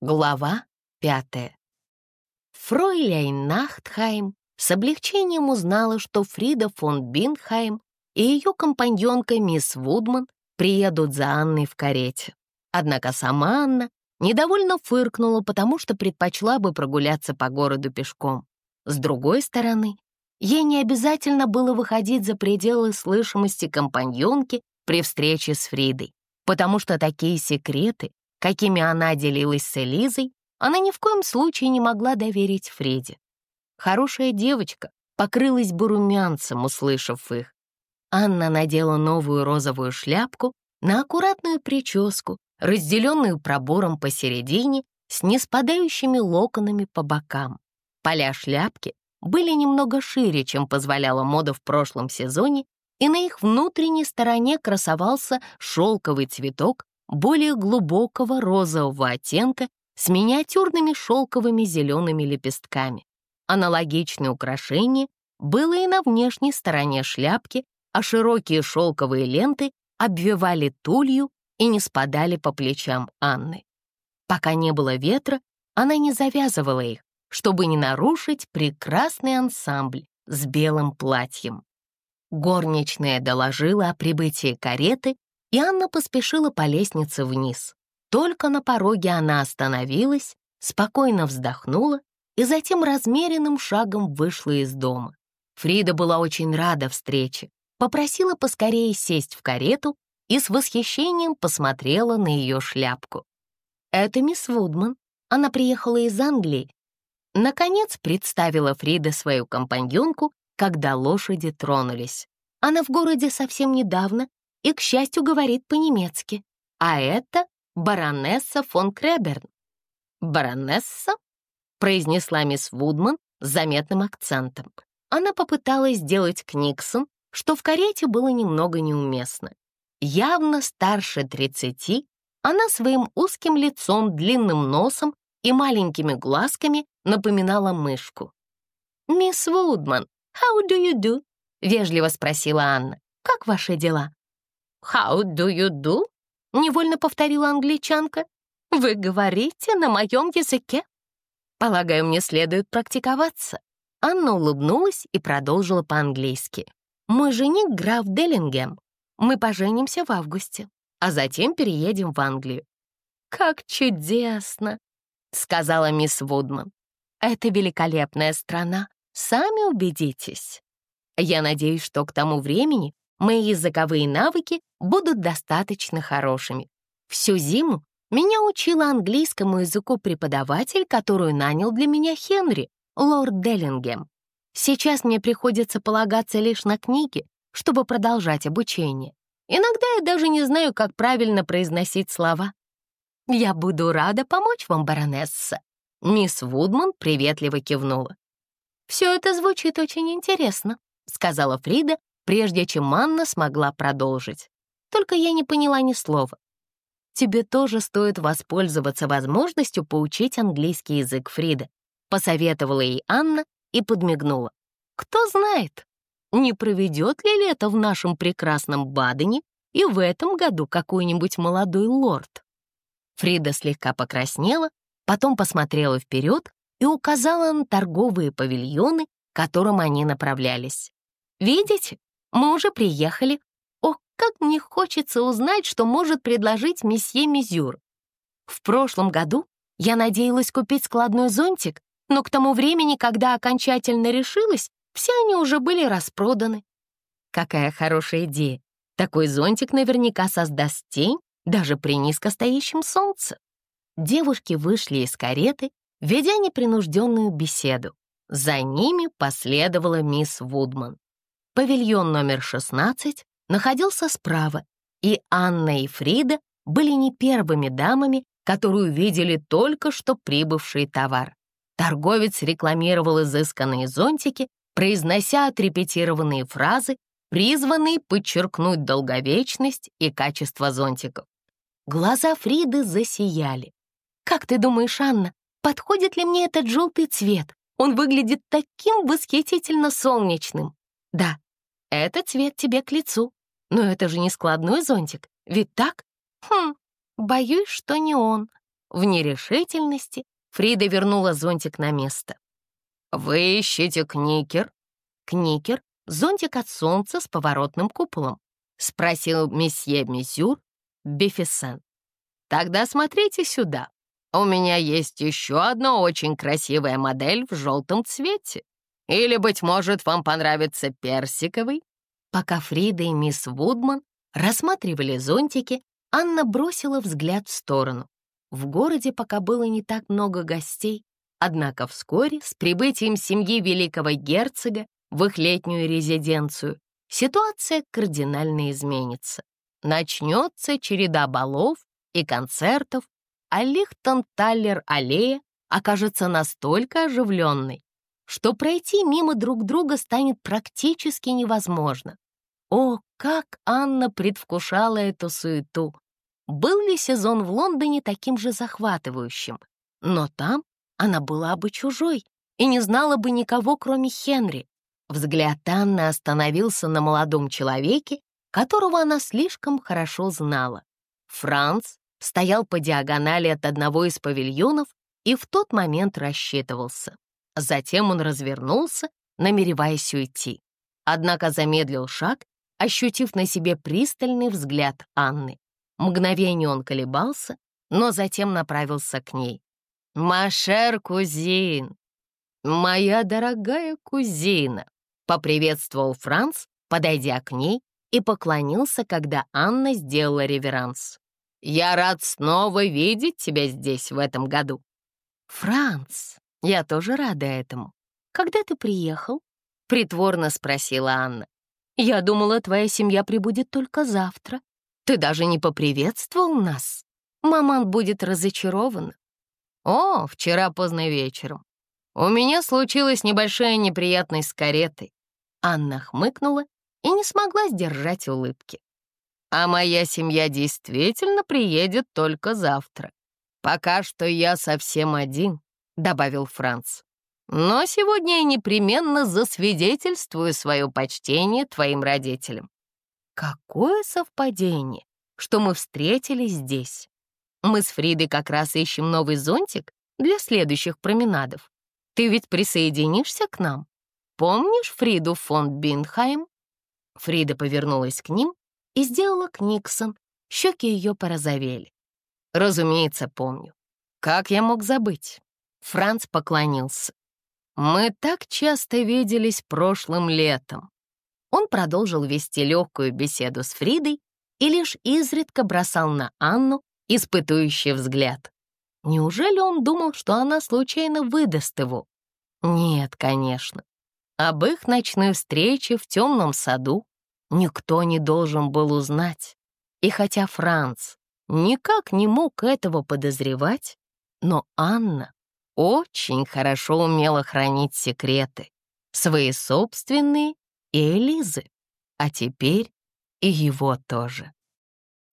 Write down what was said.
Глава пятая. Фройляйн Нахтхайм с облегчением узнала, что Фрида фон Бинхайм и ее компаньонка мисс Вудман приедут за Анной в карете. Однако сама Анна недовольно фыркнула, потому что предпочла бы прогуляться по городу пешком. С другой стороны, ей не обязательно было выходить за пределы слышимости компаньонки при встрече с Фридой, потому что такие секреты какими она делилась с Элизой, она ни в коем случае не могла доверить Фреде. Хорошая девочка покрылась бы румянцем, услышав их. Анна надела новую розовую шляпку на аккуратную прическу, разделенную пробором посередине с неспадающими локонами по бокам. Поля шляпки были немного шире, чем позволяла мода в прошлом сезоне, и на их внутренней стороне красовался шелковый цветок более глубокого розового оттенка с миниатюрными шелковыми зелеными лепестками. Аналогичное украшение было и на внешней стороне шляпки, а широкие шелковые ленты обвивали тулью и не спадали по плечам Анны. Пока не было ветра, она не завязывала их, чтобы не нарушить прекрасный ансамбль с белым платьем. Горничная доложила о прибытии кареты и Анна поспешила по лестнице вниз. Только на пороге она остановилась, спокойно вздохнула и затем размеренным шагом вышла из дома. Фрида была очень рада встрече, попросила поскорее сесть в карету и с восхищением посмотрела на ее шляпку. «Это мисс Вудман. Она приехала из Англии». Наконец представила Фрида свою компаньонку, когда лошади тронулись. Она в городе совсем недавно и, к счастью, говорит по-немецки. А это баронесса фон Креберн. «Баронесса?» — произнесла мисс Вудман с заметным акцентом. Она попыталась сделать Книксон, что в карете было немного неуместно. Явно старше тридцати, она своим узким лицом, длинным носом и маленькими глазками напоминала мышку. «Мисс Вудман, how do you do?» — вежливо спросила Анна. «Как ваши дела?» «How do you do?» — невольно повторила англичанка. «Вы говорите на моем языке?» «Полагаю, мне следует практиковаться». Анна улыбнулась и продолжила по-английски. «Мой жених граф Деллингем. Мы поженимся в августе, а затем переедем в Англию». «Как чудесно!» — сказала мисс Вудман. «Это великолепная страна, сами убедитесь. Я надеюсь, что к тому времени мои языковые навыки будут достаточно хорошими. Всю зиму меня учила английскому языку преподаватель, которую нанял для меня Хенри, лорд Деллингем. Сейчас мне приходится полагаться лишь на книги, чтобы продолжать обучение. Иногда я даже не знаю, как правильно произносить слова. «Я буду рада помочь вам, баронесса». Мисс Вудман приветливо кивнула. «Все это звучит очень интересно», — сказала Фрида, прежде чем Анна смогла продолжить. Только я не поняла ни слова. Тебе тоже стоит воспользоваться возможностью поучить английский язык Фрида, посоветовала ей Анна и подмигнула. Кто знает, не проведет ли лето в нашем прекрасном Бадене и в этом году какой-нибудь молодой лорд. Фрида слегка покраснела, потом посмотрела вперед и указала на торговые павильоны, к которым они направлялись. «Видите, мы уже приехали. Ох, как мне хочется узнать, что может предложить месье Мизюр. В прошлом году я надеялась купить складной зонтик, но к тому времени, когда окончательно решилась, все они уже были распроданы. Какая хорошая идея. Такой зонтик наверняка создаст тень даже при низкостоящем солнце. Девушки вышли из кареты, ведя непринужденную беседу. За ними последовала мисс Вудман. Павильон номер 16 находился справа, и Анна и Фрида были не первыми дамами, которую видели только что прибывший товар. Торговец рекламировал изысканные зонтики, произнося отрепетированные фразы, призванные подчеркнуть долговечность и качество зонтиков. Глаза Фриды засияли. «Как ты думаешь, Анна, подходит ли мне этот желтый цвет? Он выглядит таким восхитительно солнечным». «Да, этот цвет тебе к лицу. Но это же не складной зонтик, ведь так? Хм, боюсь, что не он. В нерешительности Фрида вернула зонтик на место. «Вы ищете кникер?» «Кникер — зонтик от солнца с поворотным куполом», — спросил месье Мизюр Бефисен. «Тогда смотрите сюда. У меня есть еще одна очень красивая модель в желтом цвете. Или, быть может, вам понравится персиковый?» Пока Фрида и мисс Вудман рассматривали зонтики, Анна бросила взгляд в сторону. В городе пока было не так много гостей, однако вскоре, с прибытием семьи великого герцога в их летнюю резиденцию, ситуация кардинально изменится. Начнется череда балов и концертов, а Лихтон-Таллер-аллея окажется настолько оживленной, что пройти мимо друг друга станет практически невозможно. О, как Анна предвкушала эту суету! Был ли сезон в Лондоне таким же захватывающим? Но там она была бы чужой и не знала бы никого, кроме Хенри. Взгляд Анны остановился на молодом человеке, которого она слишком хорошо знала. Франц стоял по диагонали от одного из павильонов и в тот момент рассчитывался. Затем он развернулся, намереваясь уйти. Однако замедлил шаг, ощутив на себе пристальный взгляд Анны. Мгновение он колебался, но затем направился к ней. «Машер, кузин!» «Моя дорогая кузина!» — поприветствовал Франц, подойдя к ней и поклонился, когда Анна сделала реверанс. «Я рад снова видеть тебя здесь в этом году». «Франц, я тоже рада этому. Когда ты приехал?» — притворно спросила Анна. «Я думала, твоя семья прибудет только завтра. Ты даже не поприветствовал нас. Маман будет разочарована». «О, вчера поздно вечером. У меня случилась небольшая неприятность с каретой». Анна хмыкнула и не смогла сдержать улыбки. А моя семья действительно приедет только завтра. Пока что я совсем один», — добавил Франц. «Но сегодня я непременно засвидетельствую свое почтение твоим родителям». «Какое совпадение, что мы встретились здесь. Мы с Фридой как раз ищем новый зонтик для следующих променадов. Ты ведь присоединишься к нам? Помнишь Фриду фон Бинхайм?» Фрида повернулась к ним и сделала Книксон. Щеки ее порозовели. Разумеется, помню. Как я мог забыть? Франц поклонился. Мы так часто виделись прошлым летом. Он продолжил вести легкую беседу с Фридой и лишь изредка бросал на Анну испытующий взгляд. Неужели он думал, что она случайно выдаст его? Нет, конечно. Об их ночной встрече в темном саду никто не должен был узнать. И хотя Франц никак не мог этого подозревать, но Анна очень хорошо умела хранить секреты, свои собственные и Элизы, а теперь и его тоже.